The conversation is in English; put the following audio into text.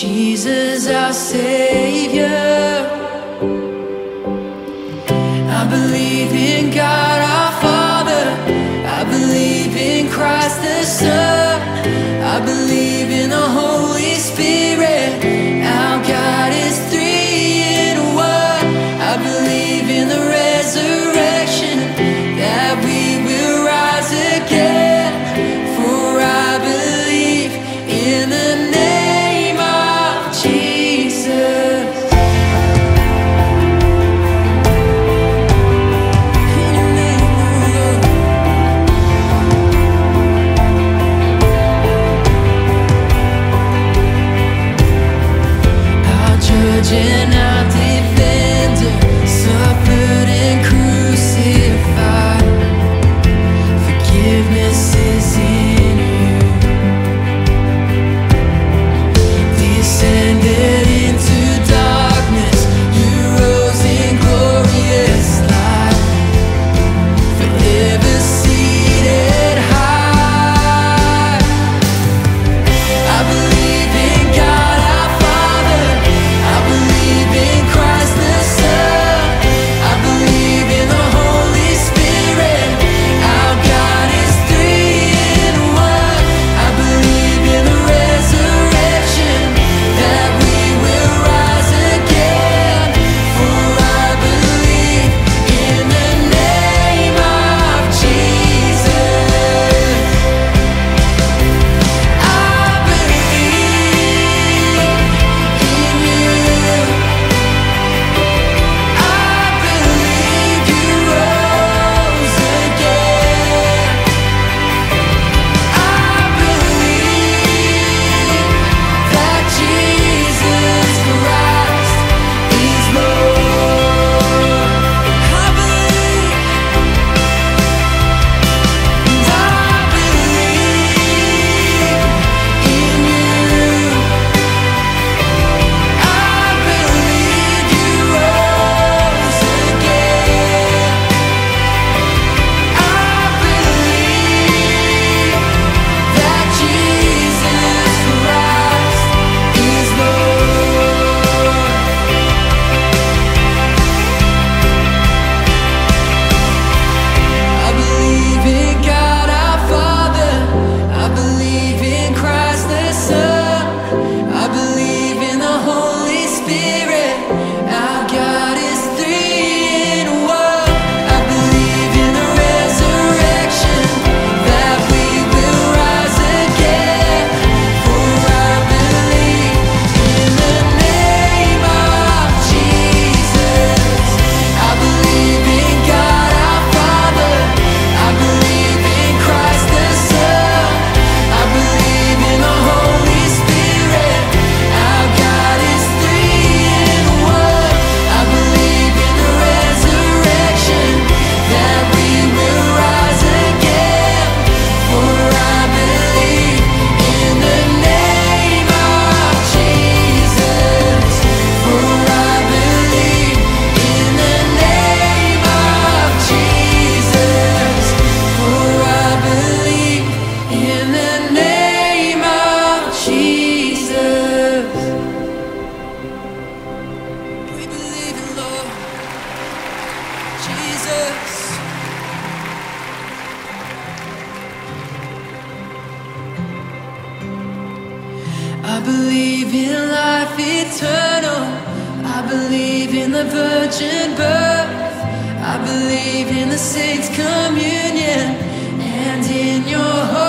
Jesus, our Savior. I believe in God. I believe in life eternal. I believe in the virgin birth. I believe in the saints' communion and in your heart.